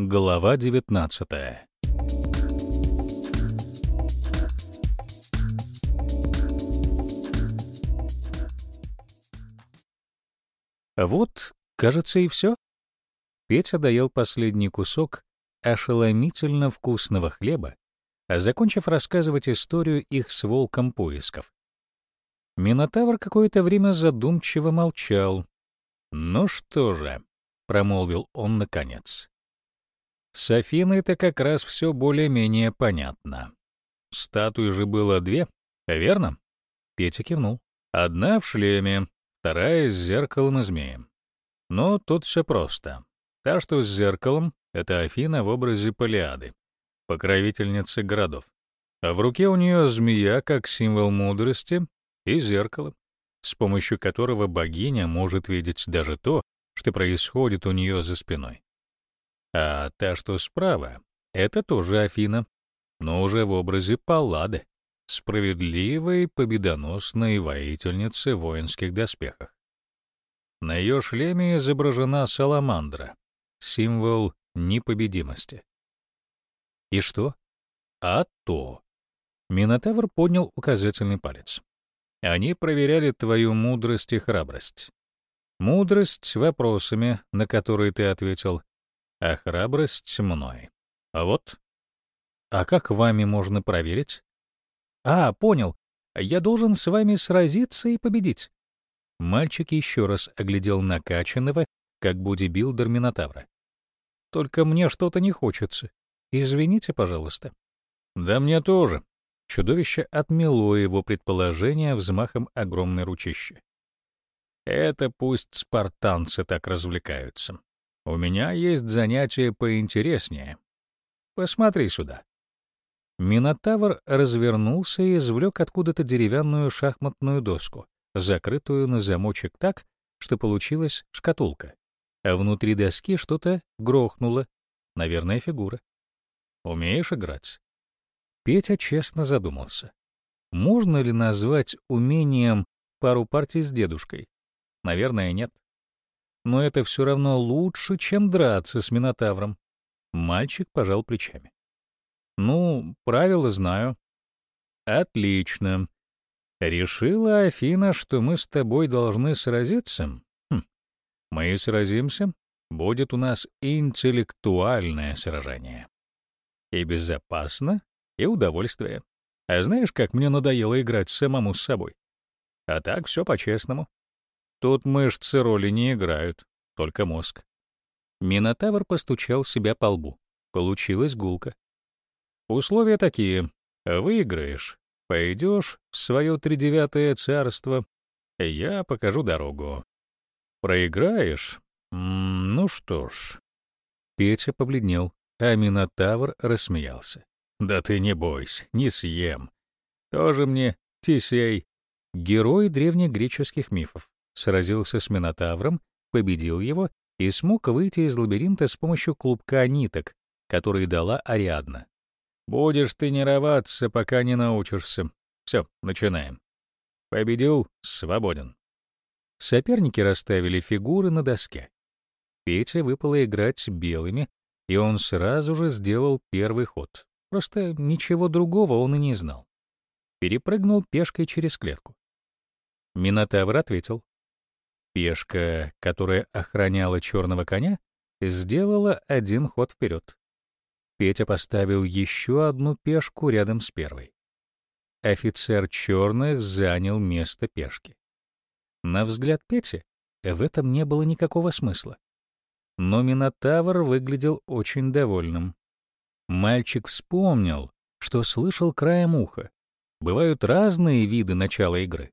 Глава 19 Вот, кажется, и все. Петя доел последний кусок ошеломительно вкусного хлеба, а закончив рассказывать историю их с волком поисков. Минотавр какое-то время задумчиво молчал. «Ну что же», — промолвил он наконец, с Афиной-то как раз все более-менее понятно. Статуи же было две, верно? Петя кивнул. Одна в шлеме, вторая с зеркалом и змеем. Но тут все просто. Та, что с зеркалом, — это Афина в образе Полиады, покровительницы городов. А в руке у нее змея как символ мудрости и зеркало, с помощью которого богиня может видеть даже то, что происходит у нее за спиной. А та, что справа, это тоже Афина, но уже в образе Паллады, справедливой, победоносной воительницы в воинских доспехах. На ее шлеме изображена саламандра, символ непобедимости. И что? А то. Минотавр поднял указательный палец. Они проверяли твою мудрость и храбрость. Мудрость вопросами, на которые ты ответил, а храбрость мной. А вот. А как вами можно проверить? А, понял. Я должен с вами сразиться и победить. Мальчик еще раз оглядел накачанного, как бодибилдер Минотавра. Только мне что-то не хочется. Извините, пожалуйста. Да мне тоже. Чудовище отмело его предположение взмахом огромной ручищи. Это пусть спартанцы так развлекаются. У меня есть занятие поинтереснее. Посмотри сюда. Минотавр развернулся и извлек откуда-то деревянную шахматную доску, закрытую на замочек так, что получилась шкатулка. А внутри доски что-то грохнуло, наверное, фигура. Умеешь играть? Петя честно задумался. Можно ли назвать умением пару партий с дедушкой? Наверное, нет но это все равно лучше, чем драться с Минотавром. Мальчик пожал плечами. Ну, правила знаю. Отлично. Решила Афина, что мы с тобой должны сразиться? Хм. Мы сразимся. Будет у нас интеллектуальное сражение. И безопасно, и удовольствие. А знаешь, как мне надоело играть самому с собой? А так все по-честному. Тут мышцы роли не играют, только мозг. Минотавр постучал себя по лбу. Получилась гулка. Условия такие. Выиграешь, пойдешь в свое тридевятое царство, я покажу дорогу. Проиграешь? ну что ж. Петя побледнел, а Минотавр рассмеялся. Да ты не бойся, не съем. Тоже мне Тисей, герой древнегреческих мифов сразился с Минотавром, победил его и смог выйти из лабиринта с помощью клубка ниток, который дала Ариадна. «Будешь тренироваться, пока не научишься. Все, начинаем. Победил — свободен». Соперники расставили фигуры на доске. Пете выпало играть белыми, и он сразу же сделал первый ход. Просто ничего другого он и не знал. Перепрыгнул пешкой через клетку. Минотавр ответил. Пешка, которая охраняла черного коня, сделала один ход вперед. Петя поставил еще одну пешку рядом с первой. Офицер черных занял место пешки. На взгляд Пети в этом не было никакого смысла. Но Минотавр выглядел очень довольным. Мальчик вспомнил, что слышал краем уха. Бывают разные виды начала игры.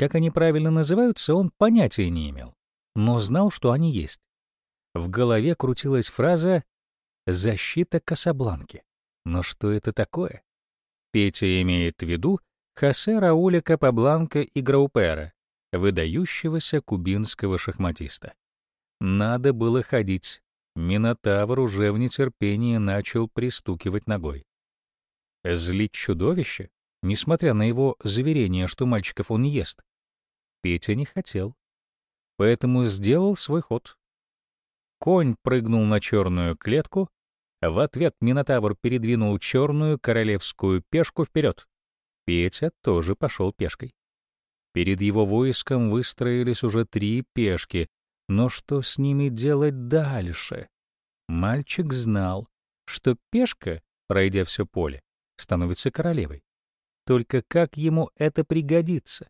Как они правильно называются, он понятия не имел, но знал, что они есть. В голове крутилась фраза «защита Касабланки». Но что это такое? Петя имеет в виду Хосе Рауля Капабланка и Граупера, выдающегося кубинского шахматиста. Надо было ходить. Минотавр уже в нетерпении начал пристукивать ногой. Злить чудовище, несмотря на его заверение, что мальчиков он ест, Петя не хотел. Поэтому сделал свой ход. конь прыгнул на черную клетку, в ответ Минотавр передвинул черную королевскую пешку вперед. Петя тоже пошел пешкой. Перед его войском выстроились уже три пешки, но что с ними делать дальше? Мальчик знал, что пешка, пройдя все поле, становится королевой. Только как ему это пригодится?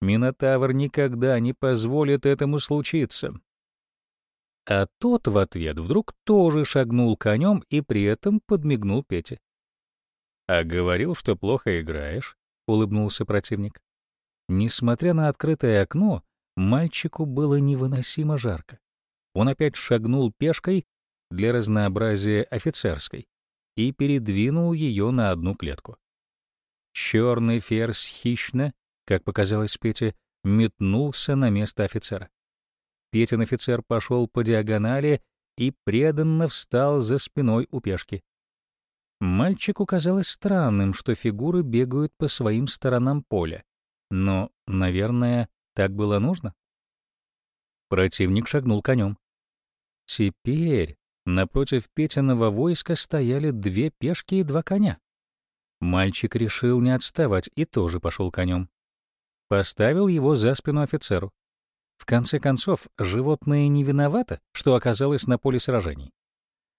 Минотавр никогда не позволит этому случиться. А тот в ответ вдруг тоже шагнул конем и при этом подмигнул Пете. «А говорил, что плохо играешь», — улыбнулся противник. Несмотря на открытое окно, мальчику было невыносимо жарко. Он опять шагнул пешкой для разнообразия офицерской и передвинул ее на одну клетку. Черный ферзь хищно, как показалось Пете, метнулся на место офицера. Петин офицер пошел по диагонали и преданно встал за спиной у пешки. Мальчику казалось странным, что фигуры бегают по своим сторонам поля. Но, наверное, так было нужно. Противник шагнул конем. Теперь напротив Петиного войска стояли две пешки и два коня. Мальчик решил не отставать и тоже пошел конем. Поставил его за спину офицеру. В конце концов, животное не виновато, что оказалось на поле сражений.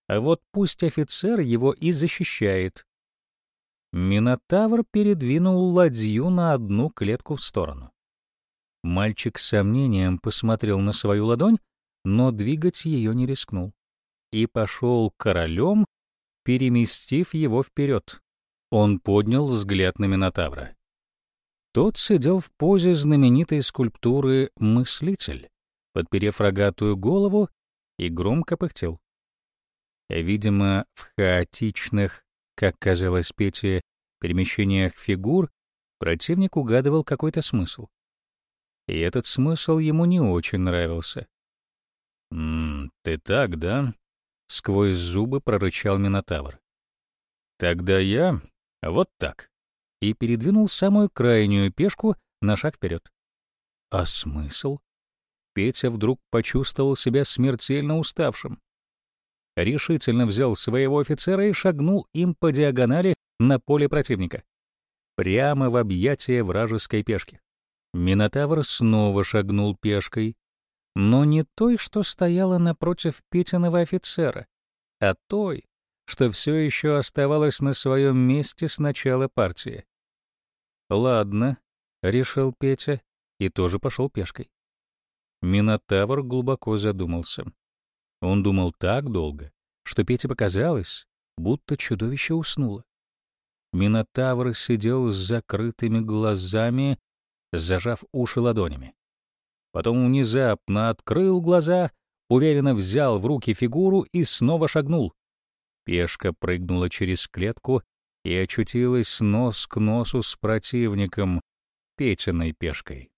А вот пусть офицер его и защищает. Минотавр передвинул ладью на одну клетку в сторону. Мальчик с сомнением посмотрел на свою ладонь, но двигать ее не рискнул. И пошел королем, переместив его вперед. Он поднял взгляд на Минотавра. Тот сидел в позе знаменитой скульптуры «Мыслитель», подперев рогатую голову и громко пыхтел. Видимо, в хаотичных, как казалось Пете, перемещениях фигур противник угадывал какой-то смысл. И этот смысл ему не очень нравился. «М -м, «Ты так, да?» — сквозь зубы прорычал Минотавр. «Тогда я вот так» и передвинул самую крайнюю пешку на шаг вперед. А смысл? Петя вдруг почувствовал себя смертельно уставшим. Решительно взял своего офицера и шагнул им по диагонали на поле противника. Прямо в объятия вражеской пешки. Минотавр снова шагнул пешкой, но не той, что стояла напротив Петиного офицера, а той, что все еще оставалось на своем месте с начала партии. «Ладно», — решил Петя и тоже пошел пешкой. Минотавр глубоко задумался. Он думал так долго, что Пете показалось, будто чудовище уснуло. Минотавр сидел с закрытыми глазами, зажав уши ладонями. Потом внезапно открыл глаза, уверенно взял в руки фигуру и снова шагнул. Пешка прыгнула через клетку и очутилась нос к носу с противником, Петиной пешкой.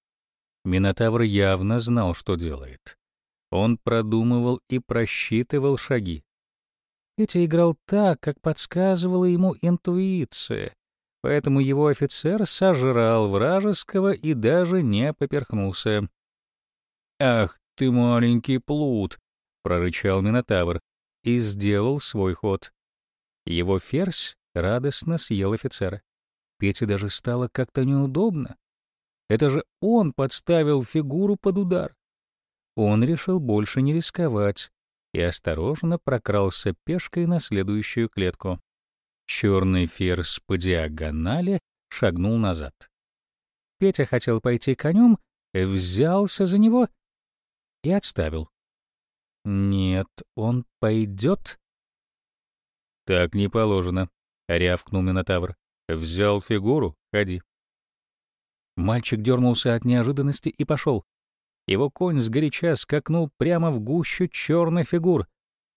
Минотавр явно знал, что делает. Он продумывал и просчитывал шаги. Петя играл так, как подсказывала ему интуиция, поэтому его офицер сожрал вражеского и даже не поперхнулся. «Ах ты, маленький плут!» — прорычал Минотавр и сделал свой ход. Его ферзь радостно съел офицера. Пете даже стало как-то неудобно. Это же он подставил фигуру под удар. Он решил больше не рисковать и осторожно прокрался пешкой на следующую клетку. Черный ферзь по диагонали шагнул назад. Петя хотел пойти конем, взялся за него и отставил. Нет, он пойдет. Так не положено, рявкнул Минотавр. Взял фигуру, ходи. Мальчик дернулся от неожиданности и пошел. Его конь сгоряча скакнул прямо в гущу черных фигур.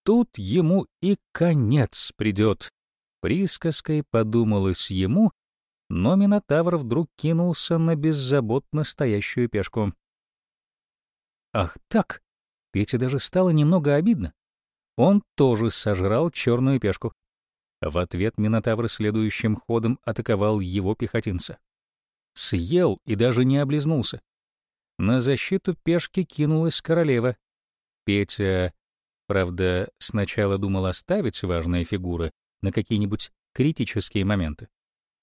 Тут ему и конец придет. Присказкой подумалось ему, но Минотавр вдруг кинулся на беззаботно стоящую пешку. Ах так! Пете даже стало немного обидно. Он тоже сожрал черную пешку. В ответ Минотавр следующим ходом атаковал его пехотинца. Съел и даже не облизнулся. На защиту пешки кинулась королева. Петя Правда, сначала думал оставить важные фигуры на какие-нибудь критические моменты.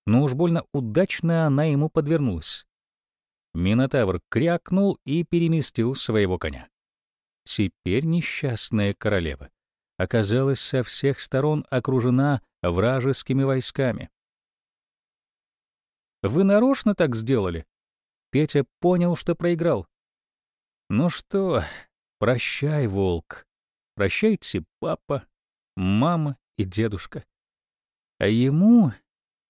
Но уж больно удачно она ему подвернулась. Минотавр крякнул и переместил своего коня. Теперь несчастная королева оказалась со всех сторон окружена вражескими войсками. «Вы нарочно так сделали?» Петя понял, что проиграл. «Ну что, прощай, волк. Прощайте, папа, мама и дедушка. А ему,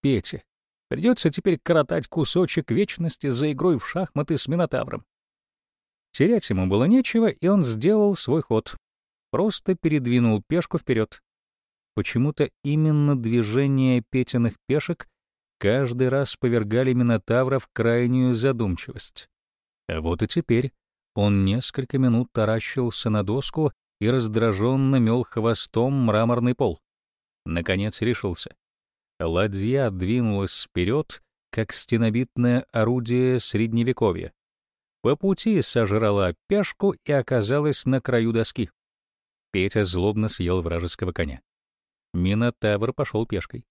Пете, придется теперь коротать кусочек вечности за игрой в шахматы с Минотавром. Терять ему было нечего, и он сделал свой ход. Просто передвинул пешку вперед. Почему-то именно движения Петиных пешек каждый раз повергали Минотавра в крайнюю задумчивость. А вот и теперь он несколько минут таращился на доску и раздраженно мел хвостом мраморный пол. Наконец решился. Ладья двинулась вперед, как стенобитное орудие Средневековья. По пути сожрала пешку и оказалась на краю доски. Петя злобно съел вражеского коня. Минотавр пошел пешкой.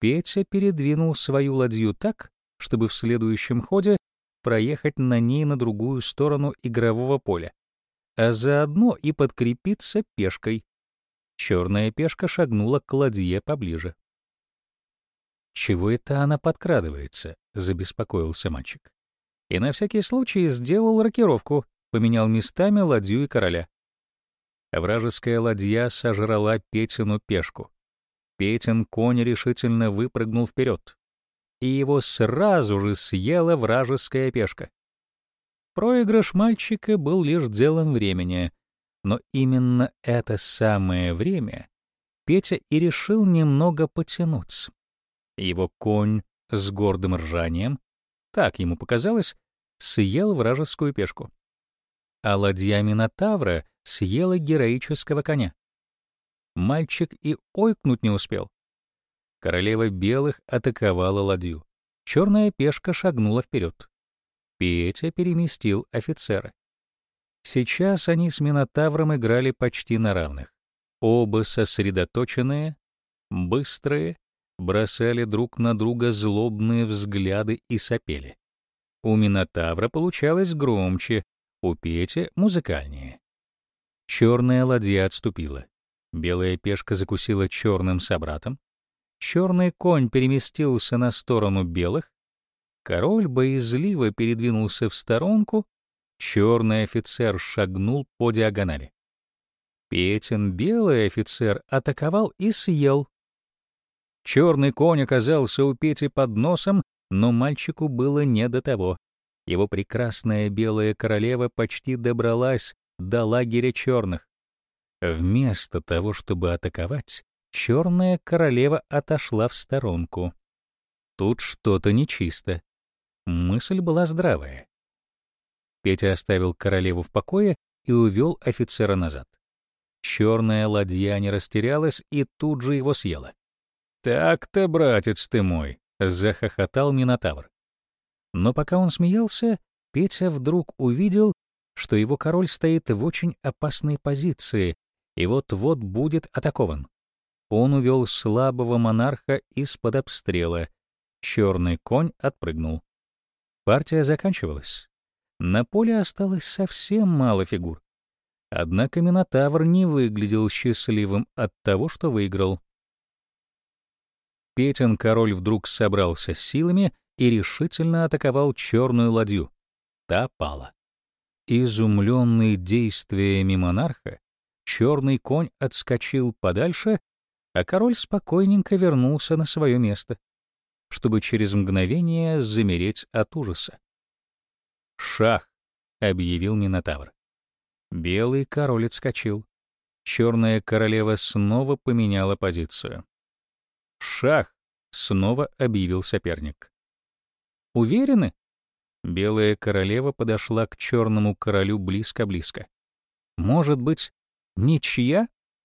Петя передвинул свою ладью так, чтобы в следующем ходе проехать на ней на другую сторону игрового поля, а заодно и подкрепиться пешкой. Черная пешка шагнула к ладье поближе. «Чего это она подкрадывается?» — забеспокоился мальчик и на всякий случай сделал рокировку, поменял местами ладью и короля. Вражеская ладья сожрала Петину пешку. Петин конь решительно выпрыгнул вперед, и его сразу же съела вражеская пешка. Проигрыш мальчика был лишь делом времени, но именно это самое время Петя и решил немного потянуть. Его конь с гордым ржанием так ему показалось, съел вражескую пешку. А ладья Минотавра съела героического коня. Мальчик и ойкнуть не успел. Королева белых атаковала ладью. Черная пешка шагнула вперед. Петя переместил офицера. Сейчас они с Минотавром играли почти на равных. Оба сосредоточенные, быстрые, бросали друг на друга злобные взгляды и сопели. У Минотавра получалось громче, у Пети — музыкальнее. Черная ладья отступила. Белая пешка закусила черным собратом. Черный конь переместился на сторону белых. Король боязливо передвинулся в сторонку. Черный офицер шагнул по диагонали. Петин белый офицер атаковал и съел Черный конь оказался у Пети под носом, но мальчику было не до того. Его прекрасная белая королева почти добралась до лагеря черных. Вместо того, чтобы атаковать, черная королева отошла в сторонку. Тут что-то нечисто. Мысль была здравая. Петя оставил королеву в покое и увел офицера назад. Черная ладья не растерялась и тут же его съела. «Так-то, братец ты мой!» — захохотал Минотавр. Но пока он смеялся, Петя вдруг увидел, что его король стоит в очень опасной позиции и вот-вот будет атакован. Он увел слабого монарха из-под обстрела. Черный конь отпрыгнул. Партия заканчивалась. На поле осталось совсем мало фигур. Однако Минотавр не выглядел счастливым от того, что выиграл. Петин король вдруг собрался с силами и решительно атаковал черную ладью. Та пала. Изумленный действиями монарха, черный конь отскочил подальше, а король спокойненько вернулся на свое место, чтобы через мгновение замереть от ужаса. «Шах!» — объявил Минотавр. Белый король отскочил. Черная королева снова поменяла позицию. «Шах!» — снова объявил соперник. «Уверены?» Белая королева подошла к черному королю близко-близко. «Может быть, ничья?»